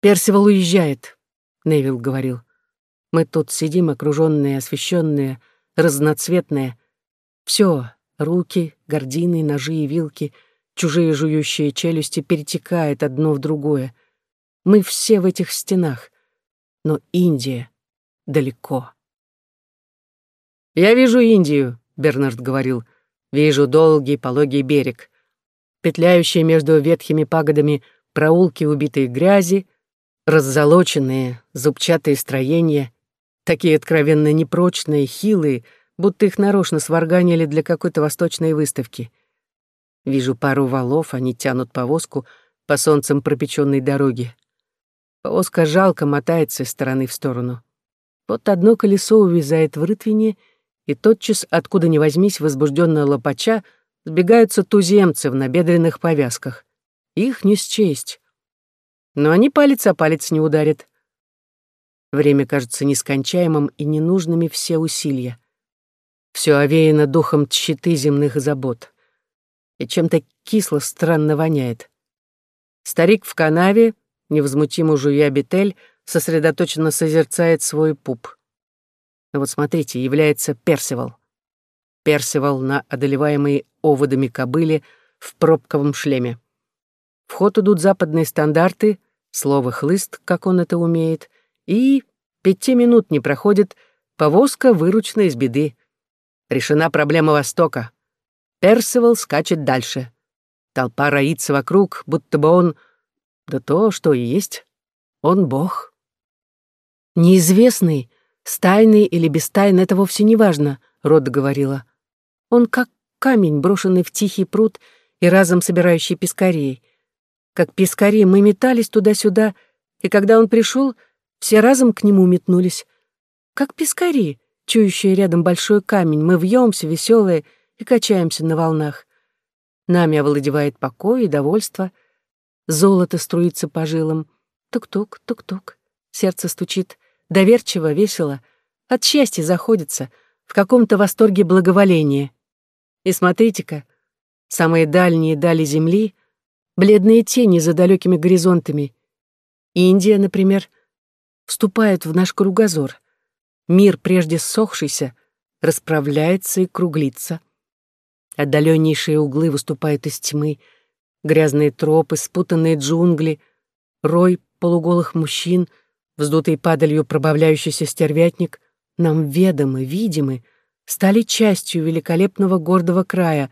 «Персивал уезжает», — Невил говорил. «Мы тут сидим, окруженные, освещенные, разноцветные. Все, руки, гордины, ножи и вилки, чужие жующие челюсти перетекает одно в другое. Мы все в этих стенах. Но Индия далеко». «Я вижу Индию», — Бернард говорил. «Вижу долгий пологий берег, петляющие между ветхими пагодами проулки убитые грязи, раззолоченные, зубчатые строения, такие откровенно непрочные, хилые, будто их нарочно сварганили для какой-то восточной выставки. Вижу пару валов, они тянут повозку по солнцем пропеченной дороги. Повозка жалко мотается из стороны в сторону. Вот одно колесо увязает в рытвине, и тотчас, откуда ни возьмись, возбужденно лопача, сбегаются туземцы в набедренных повязках. Их не счесть. Но они палец о палец не ударят. Время кажется нескончаемым и ненужными все усилия. Все овеяно духом тщеты земных забот. И чем-то кисло странно воняет. Старик в канаве, невозмутимо жуя бетель, сосредоточенно созерцает свой пуп. Но вот смотрите, является Персивал. Персивал на одолеваемой оводами кобыле в пробковом шлеме. В ход идут западные стандарты, слово «хлыст», как он это умеет, и пяти минут не проходит, повозка выручена из беды. Решена проблема Востока. Персивал скачет дальше. Толпа роится вокруг, будто бы он... Да то, что и есть. Он бог. Неизвестный, стайный или бестайный, это вовсе не важно, Рода говорила. Он как камень, брошенный в тихий пруд и разом собирающий пескарей. Как пескари мы метались туда-сюда, и когда он пришел, все разом к нему метнулись. Как пескари, чующие рядом большой камень, мы вьемся, веселые, и качаемся на волнах. Нами овладевает покой и довольство. Золото струится по жилам. Тук-тук, тук-тук. Сердце стучит. Доверчиво, весело. От счастья заходится. В каком-то восторге благоволения. И смотрите-ка, самые дальние дали Земли бледные тени за далекими горизонтами. Индия, например, вступает в наш кругозор. Мир, прежде ссохшийся, расправляется и круглится. Отдаленнейшие углы выступают из тьмы, грязные тропы, спутанные джунгли, рой полуголых мужчин, вздутый падалью пробавляющийся стервятник, нам ведомы, видимы, стали частью великолепного гордого края,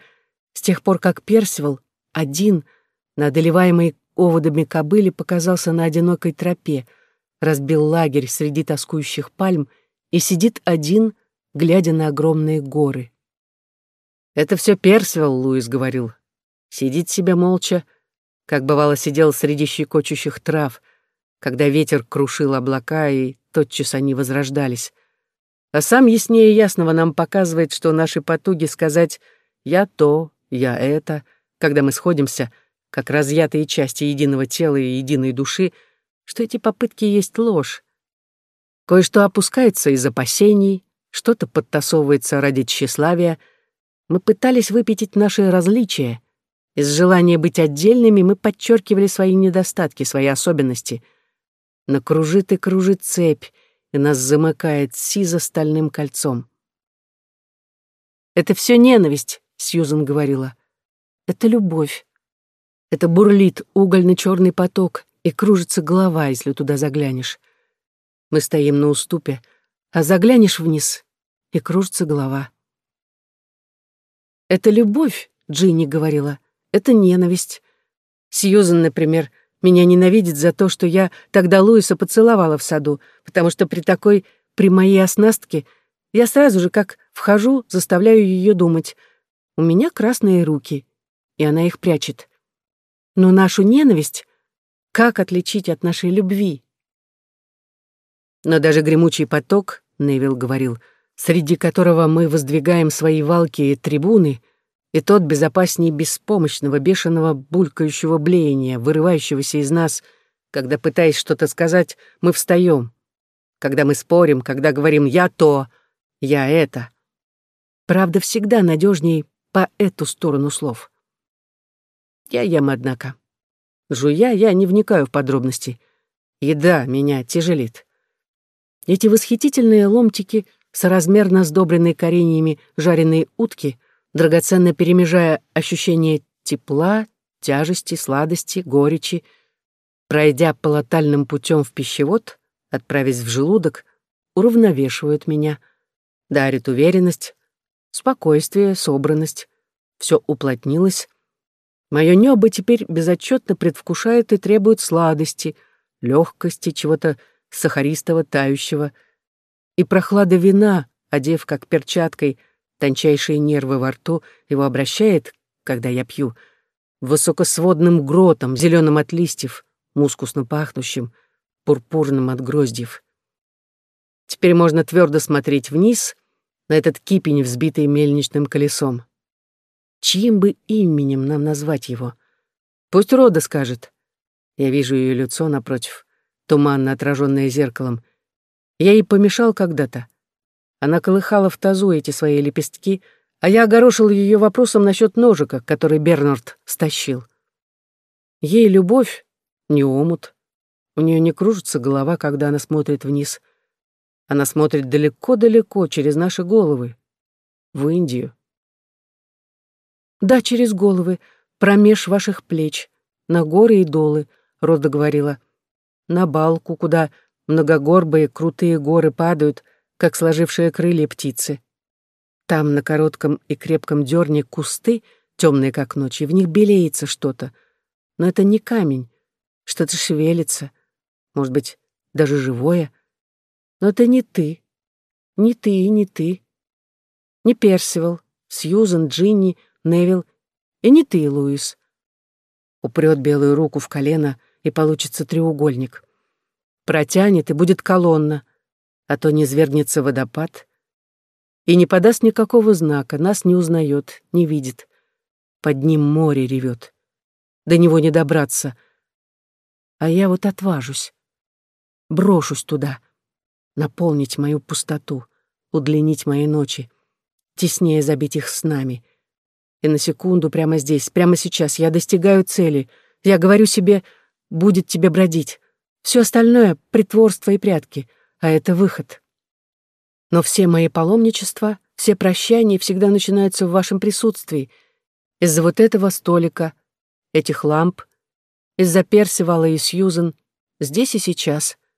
с тех пор как Персивал один — на одолеваемой оводами кобыле показался на одинокой тропе, разбил лагерь среди тоскующих пальм и сидит один, глядя на огромные горы. «Это все Персивал», — Луис говорил. «Сидит себе молча, как бывало сидел среди щекочущих трав, когда ветер крушил облака, и тотчас они возрождались. А сам яснее ясного нам показывает, что наши потуги сказать «я то», «я это», когда мы сходимся — как разъятые части единого тела и единой души, что эти попытки есть ложь. Кое-что опускается из опасений, что-то подтасовывается ради тщеславия. Мы пытались выпятить наши различия. Из желания быть отдельными мы подчеркивали свои недостатки, свои особенности. Но кружит и кружит цепь, и нас замыкает сизо стальным кольцом. «Это все ненависть», — Сьюзан говорила. «Это любовь. Это бурлит угольно-черный поток, и кружится голова, если туда заглянешь. Мы стоим на уступе, а заглянешь вниз, и кружится голова. «Это любовь», — Джинни говорила, — «это ненависть. Сьюзан, например, меня ненавидит за то, что я тогда Луиса поцеловала в саду, потому что при такой, при моей оснастке, я сразу же, как вхожу, заставляю ее думать. У меня красные руки, и она их прячет. Но нашу ненависть как отличить от нашей любви? Но даже гремучий поток, Невил говорил, среди которого мы воздвигаем свои валки и трибуны, и тот безопаснее беспомощного, бешеного, булькающего блеяния, вырывающегося из нас, когда, пытаясь что-то сказать, мы встаем, когда мы спорим, когда говорим «я то», «я это». Правда, всегда надежней по эту сторону слов. Я ем, однако. Жуя, я не вникаю в подробности. Еда меня тяжелит. Эти восхитительные ломтики, соразмерно сдобренные кореньями жареной утки, драгоценно перемежая ощущение тепла, тяжести, сладости, горечи, пройдя полотальным путем в пищевод, отправясь в желудок, уравновешивают меня, дарят уверенность, спокойствие, собранность. Все уплотнилось. Мое небо теперь безотчетно предвкушает и требует сладости, легкости, чего-то сахаристого, тающего. И прохлада вина, одев как перчаткой тончайшие нервы во рту, его обращает, когда я пью, высокосводным гротом, зеленым от листьев, мускусно пахнущим, пурпурным от гроздьев. Теперь можно твердо смотреть вниз на этот кипень, взбитый мельничным колесом. Чьим бы именем нам назвать его? Пусть Рода скажет. Я вижу ее лицо напротив, туманно отраженное зеркалом. Я ей помешал когда-то. Она колыхала в тазу эти свои лепестки, а я огорошил ее вопросом насчет ножика, который Бернард стащил. Ей любовь — не омут. У нее не кружится голова, когда она смотрит вниз. Она смотрит далеко-далеко, через наши головы, в Индию. «Да, через головы, промеж ваших плеч, на горы и долы», — Рода говорила. «На балку, куда многогорбые крутые горы падают, как сложившие крылья птицы. Там, на коротком и крепком дерне, кусты, темные как ночь, и в них белеется что-то. Но это не камень, что-то шевелится, может быть, даже живое. Но это не ты. Не ты и не ты. Не Персивал, Сьюзен, Джинни, Невил и не ты, Луис. Упрет белую руку в колено, и получится треугольник. Протянет, и будет колонна, а то не свергнется водопад. И не подаст никакого знака, нас не узнает, не видит. Под ним море ревет. До него не добраться. А я вот отважусь. Брошусь туда — наполнить мою пустоту, удлинить мои ночи, теснее забить их с нами. И на секунду прямо здесь, прямо сейчас я достигаю цели. Я говорю себе, будет тебе бродить. Все остальное — притворство и прятки, а это выход. Но все мои паломничества, все прощания всегда начинаются в вашем присутствии. Из-за вот этого столика, этих ламп, из-за Персивала и Сьюзен, здесь и сейчас —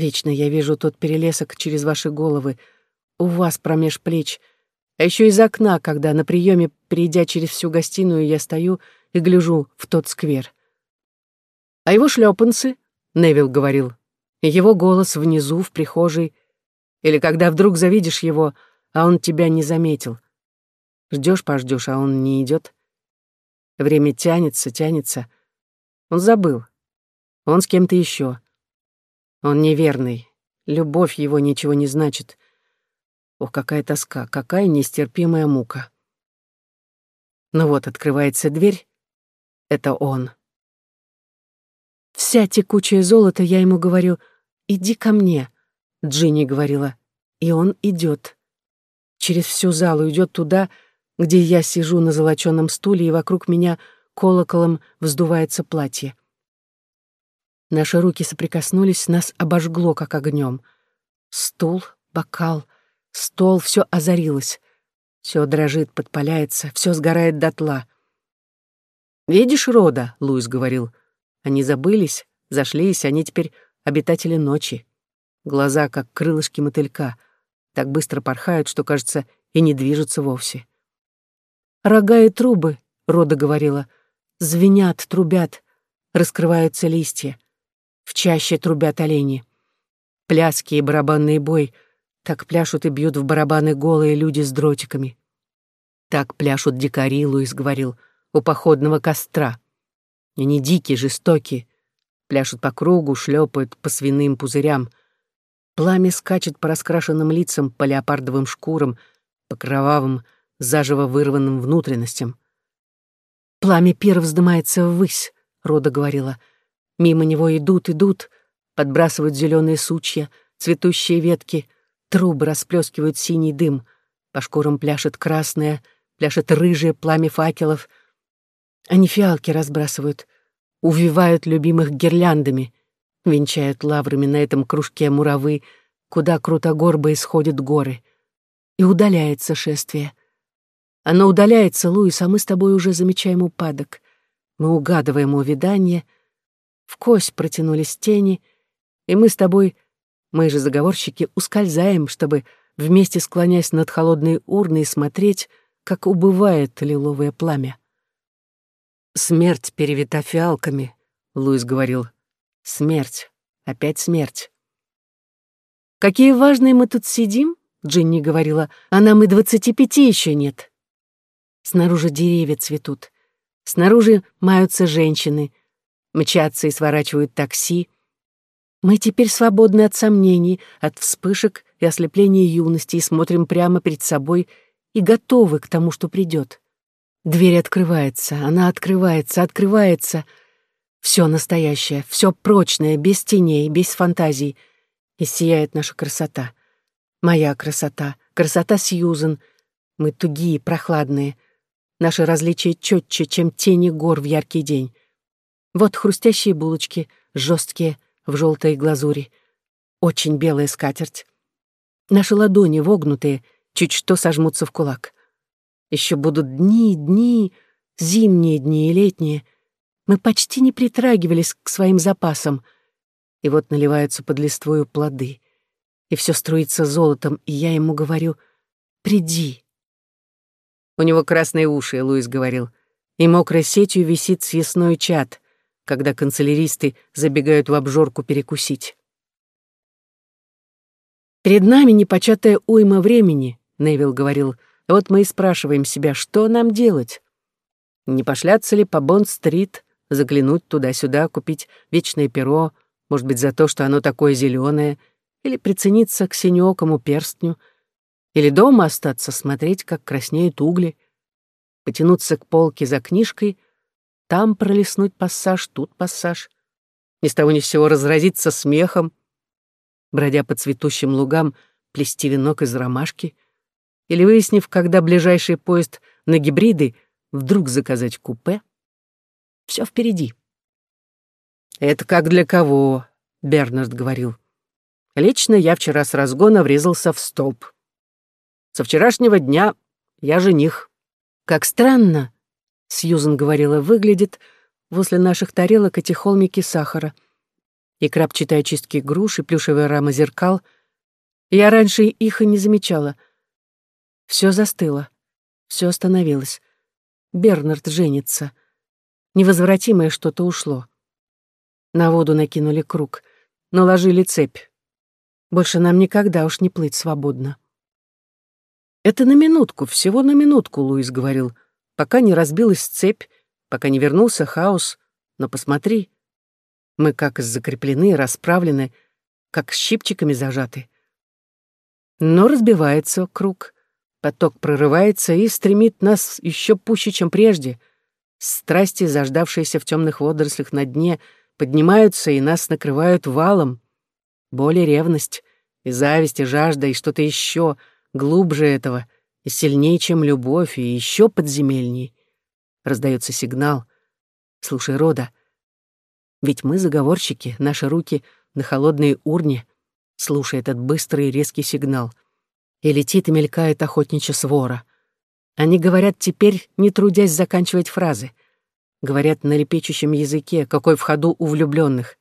Вечно я вижу тот перелесок через ваши головы, у вас промеж плеч, а еще из окна, когда на приеме, придя через всю гостиную, я стою и гляжу в тот сквер. А его шлепанцы, Невил говорил, его голос внизу, в прихожей, или когда вдруг завидишь его, а он тебя не заметил. Ждешь, пождешь, а он не идет. Время тянется, тянется. Он забыл. Он с кем-то еще. Он неверный. Любовь его ничего не значит. Ох, какая тоска, какая нестерпимая мука. Ну вот, открывается дверь. Это он. Вся текучее золото, я ему говорю, иди ко мне. Джинни говорила, и он идет. Через всю залу идет туда, где я сижу на золоченном стуле, и вокруг меня колоколом вздувается платье. Наши руки соприкоснулись, нас обожгло, как огнем. Стул, бокал, стол, все озарилось. Все дрожит, подпаляется, все сгорает дотла. «Видишь, Рода?» — Луис говорил. «Они забылись, зашлись, они теперь обитатели ночи. Глаза, как крылышки мотылька, так быстро порхают, что, кажется, и не движутся вовсе». «Рога и трубы», — Рода говорила, — «звенят, трубят, раскрываются листья. В чаще трубят олени. Пляски и барабанный бой. Так пляшут и бьют в барабаны голые люди с дротиками. Так пляшут дикари, Луис говорил, у походного костра. Они дикие, жестокие. Пляшут по кругу, шлепают по свиным пузырям. Пламя скачет по раскрашенным лицам, по леопардовым шкурам, по кровавым, заживо вырванным внутренностям. «Пламя пира вздымается ввысь», — Рода говорила, — Мимо него идут, идут, подбрасывают зеленые сучья, цветущие ветки, трубы расплескивают синий дым, по шкурам пляшет красное, пляшет рыжее пламя факелов. Они фиалки разбрасывают, увивают любимых гирляндами, Венчают лаврами на этом кружке муравы, куда крутогорбо исходят горы. И удаляется шествие. Оно удаляется, Луис, а мы с тобой уже замечаем упадок. Мы угадываем увядание. В кость протянулись тени, и мы с тобой, мы же заговорщики, ускользаем, чтобы, вместе склоняясь над холодной урной, смотреть, как убывает лиловое пламя. «Смерть перевита фиалками», — Луис говорил. «Смерть. Опять смерть». «Какие важные мы тут сидим?» — Джинни говорила. «А нам и двадцати пяти еще нет». Снаружи деревья цветут. Снаружи маются женщины, мчатся и сворачивают такси. Мы теперь свободны от сомнений, от вспышек и ослепления юности и смотрим прямо перед собой и готовы к тому, что придет. Дверь открывается, она открывается, открывается. Все настоящее, все прочное, без теней, без фантазий. И сияет наша красота. Моя красота, красота Сьюзен. Мы тугие, прохладные — Наши различия четче, чем тени гор в яркий день. Вот хрустящие булочки, жесткие, в желтой глазури. Очень белая скатерть. Наши ладони вогнутые, чуть что сожмутся в кулак. Еще будут дни, дни, зимние дни и летние. Мы почти не притрагивались к своим запасам. И вот наливаются под листвою плоды. И все струится золотом, и я ему говорю «Приди, у него красные уши, Луис говорил. И мокрой сетью висит съестной чат, когда канцеляристы забегают в обжорку перекусить. «Перед нами непочатая уйма времени», — Невил говорил. «Вот мы и спрашиваем себя, что нам делать? Не пошляться ли по Бонд-стрит, заглянуть туда-сюда, купить вечное перо, может быть, за то, что оно такое зеленое, или прицениться к синеокому перстню — или дома остаться, смотреть, как краснеют угли, потянуться к полке за книжкой, там пролистнуть пассаж, тут пассаж, ни с того ни с сего разразиться смехом, бродя по цветущим лугам, плести венок из ромашки, или, выяснив, когда ближайший поезд на гибриды, вдруг заказать купе. Все впереди. «Это как для кого?» — Бернард говорил. «Лично я вчера с разгона врезался в столб. Со вчерашнего дня я жених. Как странно, Сьюзен говорила, выглядит возле наших тарелок эти холмики сахара. И крапчатые очистки груш и плюшевая рама зеркал. Я раньше их и не замечала. Все застыло, все остановилось. Бернард женится. Невозвратимое что-то ушло. На воду накинули круг, наложили цепь. Больше нам никогда уж не плыть свободно. «Это на минутку, всего на минутку», — Луис говорил, «пока не разбилась цепь, пока не вернулся хаос. Но посмотри, мы как закреплены, расправлены, как щипчиками зажаты». Но разбивается круг, поток прорывается и стремит нас еще пуще, чем прежде. Страсти, заждавшиеся в темных водорослях на дне, поднимаются и нас накрывают валом. Боль ревность, и зависть, и жажда, и что-то еще — глубже этого и сильнее, чем любовь, и еще подземельней. Раздается сигнал. Слушай, Рода, ведь мы заговорщики, наши руки на холодной урне. Слушай этот быстрый резкий сигнал. И летит и мелькает охотничья свора. Они говорят теперь, не трудясь заканчивать фразы. Говорят на лепечущем языке, какой в ходу у влюбленных.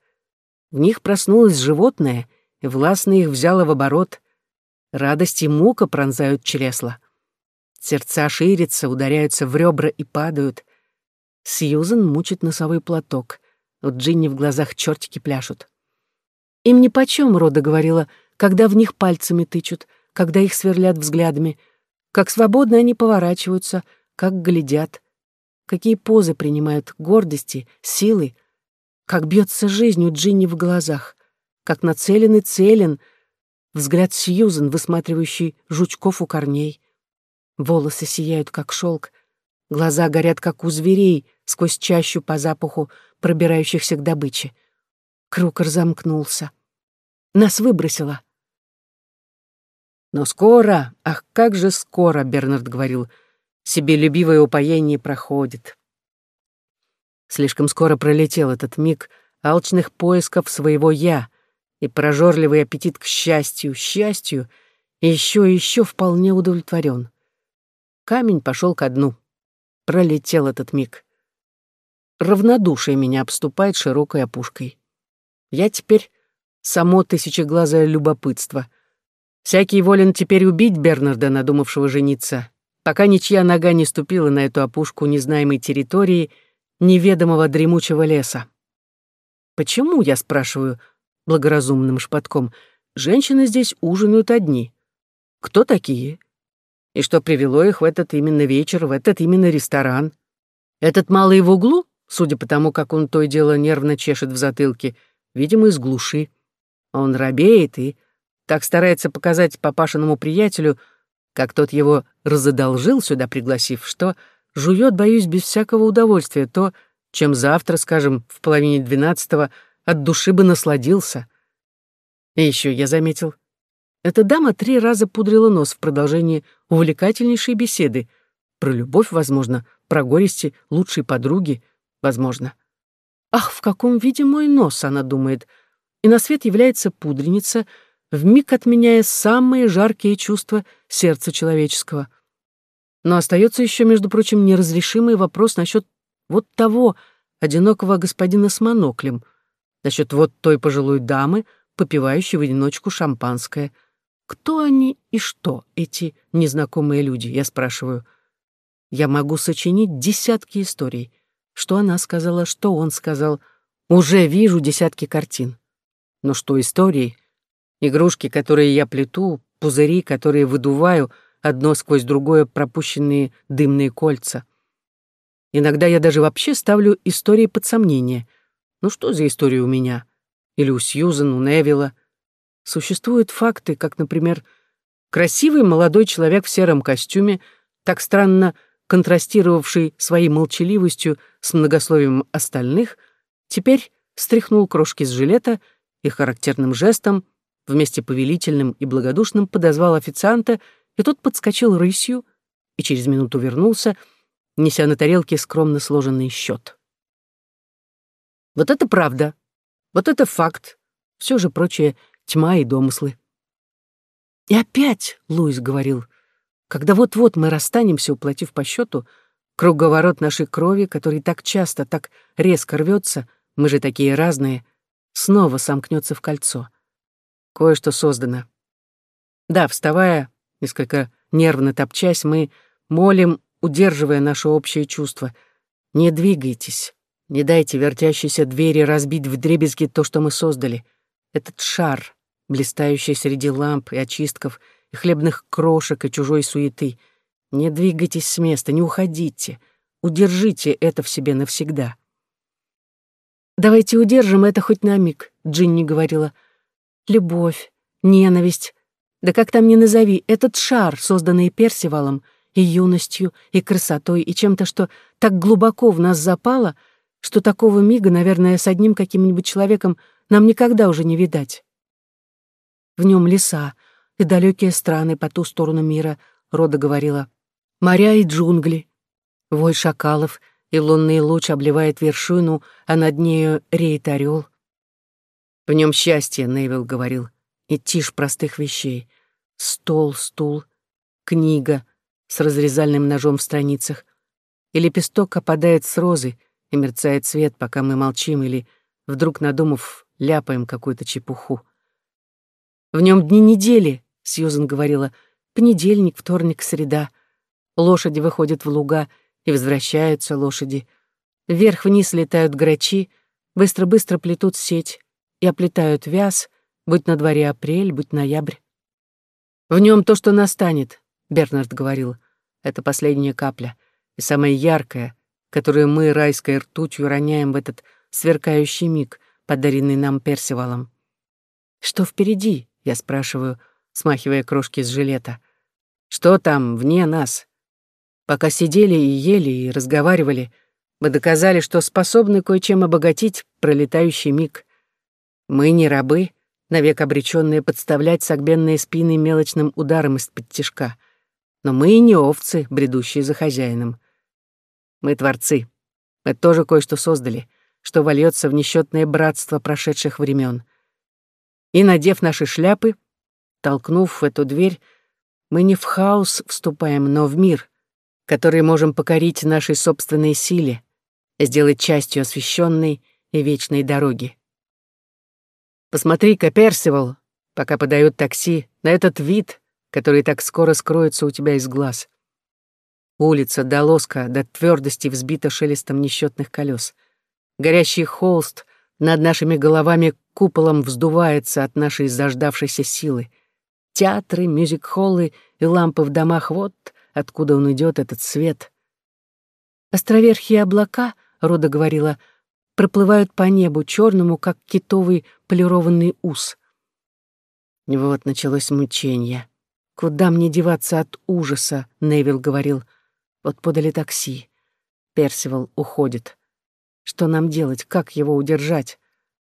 В них проснулось животное, и властно их взяло в оборот — Радость и мука пронзают чресла. Сердца ширятся, ударяются в ребра и падают. Сьюзен мучит носовой платок. У Джинни в глазах чертики пляшут. Им нипочем, Рода говорила, когда в них пальцами тычут, когда их сверлят взглядами, как свободно они поворачиваются, как глядят, какие позы принимают гордости, силы, как бьется жизнь у Джинни в глазах, как нацелен и целен — взгляд Сьюзен, высматривающий жучков у корней. Волосы сияют, как шелк, глаза горят, как у зверей, сквозь чащу по запаху пробирающихся к добыче. Круг разомкнулся. Нас выбросило. Но скоро, ах, как же скоро, Бернард говорил, себелюбивое упоение проходит. Слишком скоро пролетел этот миг, алчных поисков своего «я» и прожорливый аппетит к счастью, счастью, еще и еще вполне удовлетворен. Камень пошел ко дну. Пролетел этот миг. Равнодушие меня обступает широкой опушкой. Я теперь само тысячеглазое любопытство. Всякий волен теперь убить Бернарда, надумавшего жениться, пока ничья нога не ступила на эту опушку незнаемой территории неведомого дремучего леса. Почему, я спрашиваю, благоразумным шепотком, женщины здесь ужинают одни? Кто такие? И что привело их в этот именно вечер, в этот именно ресторан? Этот малый в углу, судя по тому, как он то и дело нервно чешет в затылке, видимо, из глуши. Он робеет и так старается показать папашиному приятелю, как тот его разодолжил сюда пригласив, что жует, боюсь, без всякого удовольствия то, чем завтра, скажем, в половине двенадцатого от души бы насладился. И еще я заметил, эта дама три раза пудрила нос в продолжении увлекательнейшей беседы. Про любовь, возможно, про горести лучшей подруги, возможно. «Ах, в каком виде мой нос!» — она думает. И на свет является пудреница, вмиг отменяя самые жаркие чувства сердца человеческого. Но остается еще, между прочим, неразрешимый вопрос насчет вот того одинокого господина с моноклем, насчет вот той пожилой дамы, попивающей в одиночку шампанское — кто они и что, эти незнакомые люди, я спрашиваю. Я могу сочинить десятки историй. Что она сказала, что он сказал. Уже вижу десятки картин. Но что истории? Игрушки, которые я плету, пузыри, которые выдуваю, одно сквозь другое пропущенные дымные кольца. Иногда я даже вообще ставлю истории под сомнение. Ну что за история у меня? Или у Сьюзен, у Невилла? Существуют факты, как, например, красивый молодой человек в сером костюме, так странно контрастировавший своей молчаливостью с многословием остальных, теперь стряхнул крошки с жилета и характерным жестом, вместе повелительным и благодушным, подозвал официанта, и тот подскочил рысью и через минуту вернулся, неся на тарелке скромно сложенный счет. Вот это правда, вот это факт, все же прочее тьма и домыслы. И опять, Луис говорил, когда вот-вот мы расстанемся, уплатив по счету, круговорот нашей крови, который так часто, так резко рвется, мы же такие разные, снова сомкнется в кольцо. Кое-что создано. Да, вставая, несколько нервно топчась, мы молим, удерживая наше общее чувство. Не двигайтесь, не дайте вертящейся двери разбить вдребезги то, что мы создали. Этот шар, блистающий среди ламп и очистков, и хлебных крошек, и чужой суеты. Не двигайтесь с места, не уходите. Удержите это в себе навсегда. «Давайте удержим это хоть на миг», — Джинни говорила. «Любовь, ненависть, да как там ни назови, этот шар, созданный Персивалом, и юностью, и красотой, и чем-то, что так глубоко в нас запало, что такого мига, наверное, с одним каким-нибудь человеком нам никогда уже не видать. В нем леса и далекие страны по ту сторону мира, Рода говорила, моря и джунгли. Вой шакалов и лунный луч обливает вершину, а над нею реет орел. В нем счастье, Невил говорил, и тишь простых вещей. Стол, стул, книга с разрезальным ножом в страницах. И лепесток опадает с розы, и мерцает свет, пока мы молчим или, вдруг надумав, ляпаем какую-то чепуху. В нем дни недели, Сьюзен говорила, понедельник, вторник, среда. Лошади выходят в луга, и возвращаются лошади. Вверх-вниз летают грачи, быстро-быстро плетут сеть и оплетают вяз, будь на дворе апрель, будь ноябрь. В нем то, что настанет, Бернард говорил, это последняя капля, и самая яркая, которую мы райской ртутью роняем в этот сверкающий миг, подаренный нам Персивалом. Что впереди? Я спрашиваю, смахивая крошки с жилета. «Что там вне нас?» Пока сидели и ели, и разговаривали, мы доказали, что способны кое-чем обогатить пролетающий миг. Мы не рабы, навек обреченные подставлять согбенные спины мелочным ударом из-под тишка. Но мы и не овцы, бредущие за хозяином. Мы творцы. Мы тоже кое-что создали. что вольется в несчетное братство прошедших времен. И, надев наши шляпы, толкнув эту дверь, мы не в хаос вступаем, но в мир, который можем покорить нашей собственной силе, сделать частью освященной и вечной дороги. Посмотри-ка, Персивал, пока подают такси, на этот вид, который так скоро скроется у тебя из глаз. Улица до лоска, до твердости взбита шелестом несчетных колес. Горящий холст над нашими головами куполом вздувается от нашей заждавшейся силы. Театры, мюзик-холлы и лампы в домах — вот откуда он идет, этот свет. Островерхие облака, Рода говорила, проплывают по небу черному, как китовый полированный ус. Вот началось мучение. «Куда мне деваться от ужаса?» — Невил говорил. «Вот подали такси. Персивал уходит. Что нам делать? Как его удержать?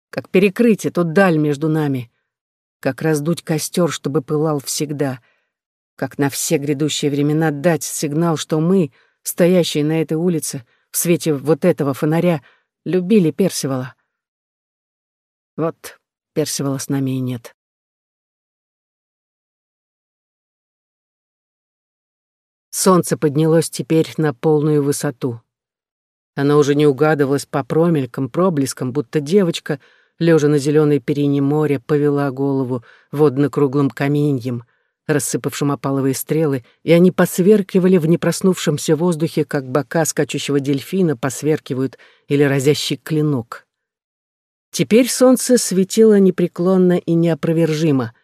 Как перекрыть эту даль между нами? Как раздуть костер, чтобы пылал всегда? Как на все грядущие времена дать сигнал, что мы, стоящие на этой улице, в свете вот этого фонаря, любили Персивала? Вот Персивала с нами и нет. Солнце поднялось теперь на полную высоту. Оно уже не угадывалось по промелькам, проблескам, будто девочка, лежа на зеленой перине моря, повела голову водно-круглым каменьем, рассыпавшим опаловые стрелы, и они посверкивали в непроснувшемся воздухе, как бока скачущего дельфина посверкивают или разящий клинок. Теперь солнце светило непреклонно и неопровержимо —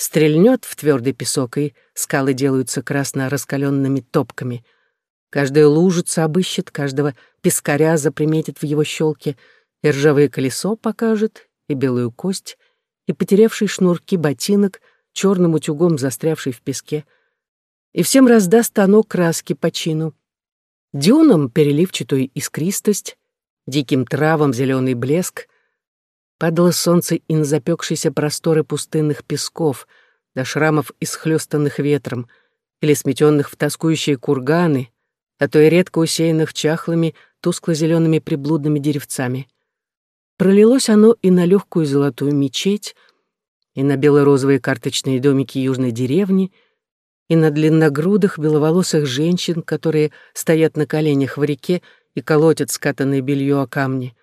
Стрельнет в твердый песок, и скалы делаются красно раскаленными топками. Каждая лужица обыщет, каждого пескаря заприметит в его щелке, и ржавое колесо покажет, и белую кость, и потерявший шнурки ботинок, черным утюгом застрявший в песке. И всем раздаст оно краски по чину. Дюнам переливчатую искристость, диким травам зеленый блеск — Падало солнце и на запекшиеся просторы пустынных песков, до шрамов, исхлёстанных ветром, или сметенных в тоскующие курганы, а то и редко усеянных чахлыми, тускло-зелеными приблудными деревцами. Пролилось оно и на легкую золотую мечеть, и на бело-розовые карточные домики южной деревни, и на длинногрудых беловолосых женщин, которые стоят на коленях в реке и колотят скатанное белье о камни.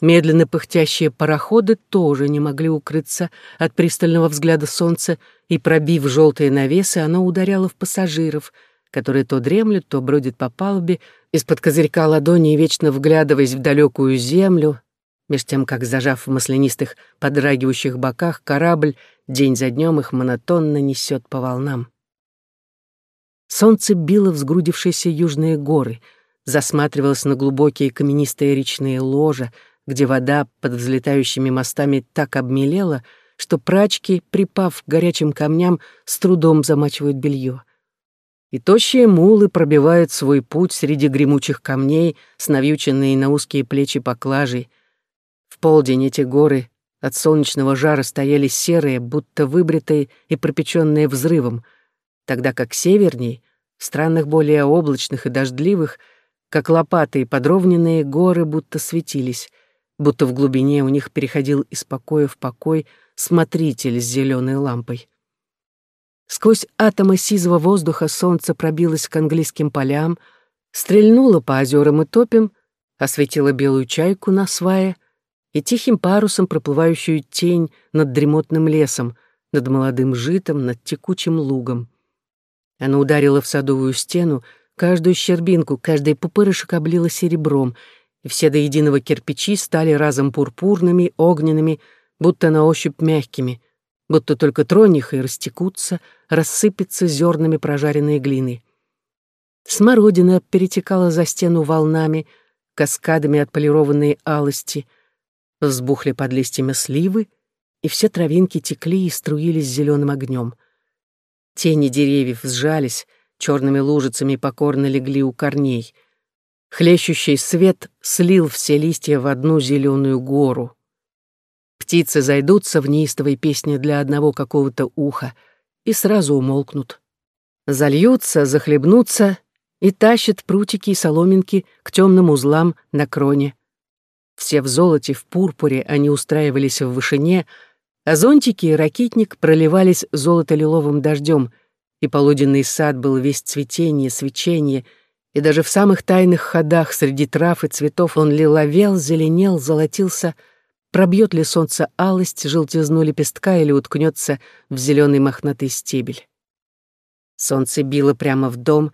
Медленно пыхтящие пароходы тоже не могли укрыться от пристального взгляда солнца, и, пробив желтые навесы, оно ударяло в пассажиров, которые то дремлют, то бродят по палубе, из-под козырька ладони вечно вглядываясь в далекую землю, меж тем, как, зажав в маслянистых, подрагивающих боках, корабль день за днем их монотонно несет по волнам. Солнце било в сгрудившиеся южные горы, засматривалось на глубокие каменистые речные ложа, где вода под взлетающими мостами так обмелела, что прачки, припав к горячим камням, с трудом замачивают белье. И тощие мулы пробивают свой путь среди гремучих камней, с навьюченные на узкие плечи поклажей. В полдень эти горы от солнечного жара стояли серые, будто выбритые и пропеченные взрывом, тогда как северней, в странах более облачных и дождливых, как лопаты и подровненные горы будто светились — будто в глубине у них переходил из покоя в покой смотритель с зеленой лампой. Сквозь атомы сизого воздуха солнце пробилось к английским полям, стрельнуло по озерам и топям, осветило белую чайку на свае и тихим парусом проплывающую тень над дремотным лесом, над молодым житом, над текучим лугом. Оно ударило в садовую стену, каждую щербинку, каждый пупырышек облило серебром — и все до единого кирпичи стали разом пурпурными, огненными, будто на ощупь мягкими, будто только тронь их и растекутся, рассыпятся зернами прожаренной глины. Смородина перетекала за стену волнами, каскадами отполированные алости, взбухли под листьями сливы, и все травинки текли и струились зеленым огнем. Тени деревьев сжались, черными лужицами покорно легли у корней — Хлещущий свет слил все листья в одну зеленую гору. Птицы зайдутся в неистовой песне для одного какого-то уха и сразу умолкнут. Зальются, захлебнутся и тащат прутики и соломинки к темным узлам на кроне. Все в золоте, в пурпуре они устраивались в вышине, а зонтики и ракитник проливались золото-лиловым дождем, и полуденный сад был весь цветение, свечение, и даже в самых тайных ходах среди трав и цветов он лиловел, зеленел, золотился, пробьет ли солнце алость, желтизну лепестка или уткнется в зеленый мохнатый стебель. Солнце било прямо в дом,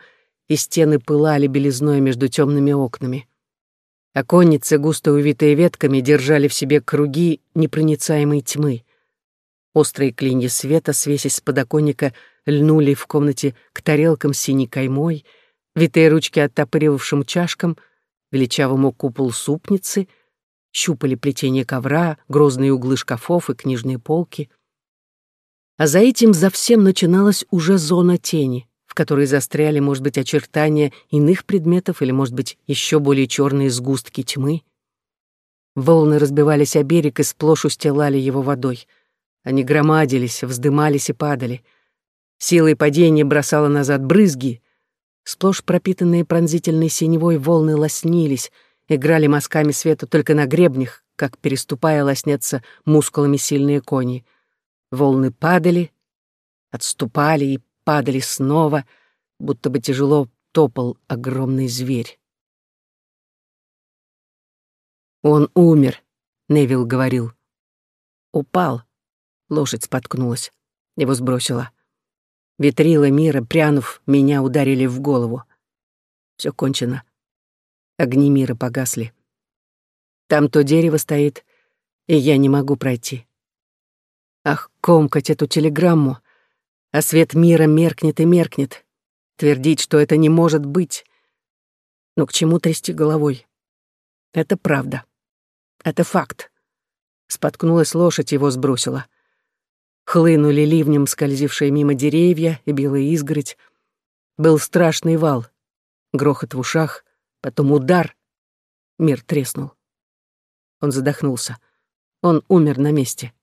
и стены пылали белизной между темными окнами. Оконницы, густо увитые ветками, держали в себе круги непроницаемой тьмы. Острые клинья света, свесясь с подоконника, льнули в комнате к тарелкам с синей каймой, витые ручки оттопыривавшим чашкам, величавому купол супницы, щупали плетение ковра, грозные углы шкафов и книжные полки. А за этим за всем начиналась уже зона тени — в которой застряли, может быть, очертания иных предметов или, может быть, еще более черные сгустки тьмы. Волны разбивались о берег и сплошь устилали его водой. Они громадились, вздымались и падали. Силой падения бросало назад брызги. Сплошь пропитанные пронзительной синевой волны лоснились, играли мазками света только на гребнях, как, переступая, лоснятся мускулами сильные кони. Волны падали, отступали и падали снова, будто бы тяжело топал огромный зверь. «Он умер», — Невил говорил. «Упал». Лошадь споткнулась. Его сбросила. Ветрила мира, прянув, меня ударили в голову. Все кончено. Огни мира погасли. Там то дерево стоит, и я не могу пройти. Ах, комкать эту телеграмму, а свет мира меркнет и меркнет. Твердить, что это не может быть. Но к чему трясти головой? Это правда. Это факт. Споткнулась лошадь, его сбросила. Хлынули ливнем скользившие мимо деревья и белая изгородь. Был страшный вал. Грохот в ушах, потом удар. Мир треснул. Он задохнулся. Он умер на месте.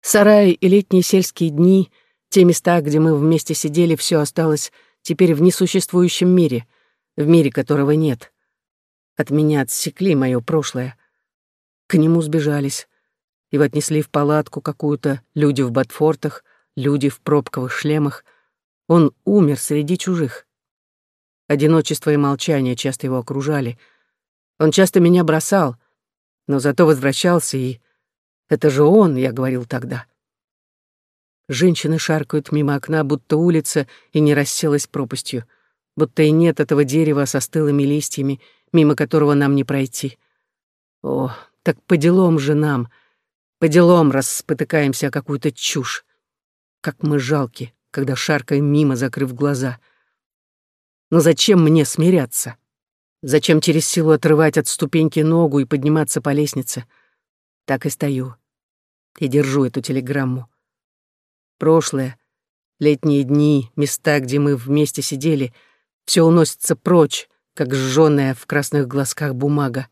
Сараи и летние сельские дни, те места, где мы вместе сидели, все осталось теперь в несуществующем мире, в мире которого нет. От меня отсекли мое прошлое. К нему сбежались. Его отнесли в палатку какую-то, люди в ботфортах, люди в пробковых шлемах. Он умер среди чужих. Одиночество и молчание часто его окружали. Он часто меня бросал, но зато возвращался и это же он, я говорил тогда. Женщины шаркают мимо окна, будто улица и не расселась пропастью, будто и нет этого дерева со стылыми листьями, мимо которого нам не пройти. О, так по делам же нам, по делам раз спотыкаемся о какую-то чушь. Как мы жалки, когда шаркаем мимо, закрыв глаза. Но зачем мне смиряться? Зачем через силу отрывать от ступеньки ногу и подниматься по лестнице? Так и стою, и держу эту телеграмму. Прошлое, летние дни, места, где мы вместе сидели, все уносится прочь, как сжёная в красных глазках бумага.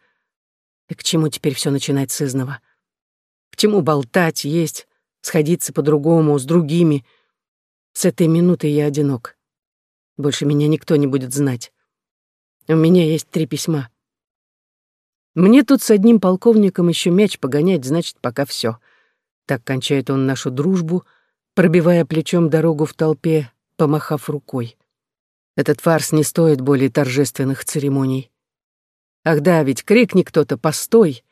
И к чему теперь все начинать с изного? К чему болтать, есть, сходиться по-другому, с другими? С этой минуты я одинок. Больше меня никто не будет знать. У меня есть три письма. Мне тут с одним полковником еще мяч погонять, значит, пока все. Так кончает он нашу дружбу, пробивая плечом дорогу в толпе, помахав рукой. Этот фарс не стоит более торжественных церемоний. Ах да, ведь крикни кто-то «постой!»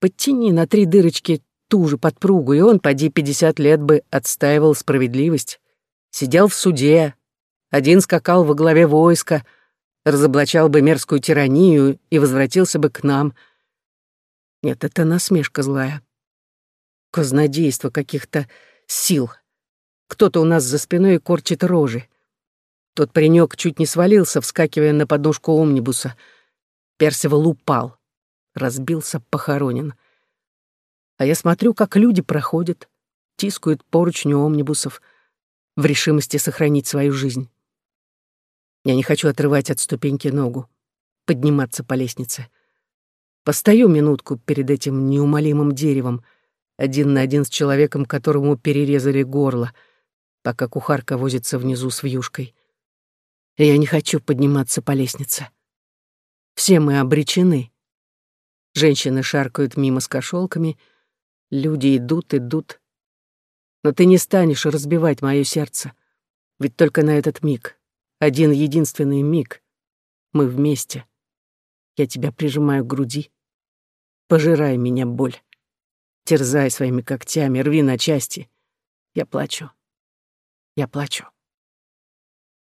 Подтяни на три дырочки ту же подпругу, и он, поди, пятьдесят лет бы отстаивал справедливость. Сидел в суде, один скакал во главе войска, разоблачал бы мерзкую тиранию и возвратился бы к нам. Нет, это насмешка злая казнодейство каких-то сил. Кто-то у нас за спиной корчит рожи. Тот паренек чуть не свалился, вскакивая на подножку омнибуса. Персивал упал. Разбился, похоронен. А я смотрю, как люди проходят, тискают поручни омнибусов в решимости сохранить свою жизнь. Я не хочу отрывать от ступеньки ногу, подниматься по лестнице. Постою минутку перед этим неумолимым деревом — один на один с человеком, которому перерезали горло, пока кухарка возится внизу с вьюшкой. Я не хочу подниматься по лестнице. Все мы обречены. Женщины шаркают мимо с кошелками, люди идут, идут. Но ты не станешь разбивать мое сердце. Ведь только на этот миг, один единственный миг, мы вместе. Я тебя прижимаю к груди. Пожирай меня, боль. Терзай своими когтями, рви на части. Я плачу. Я плачу.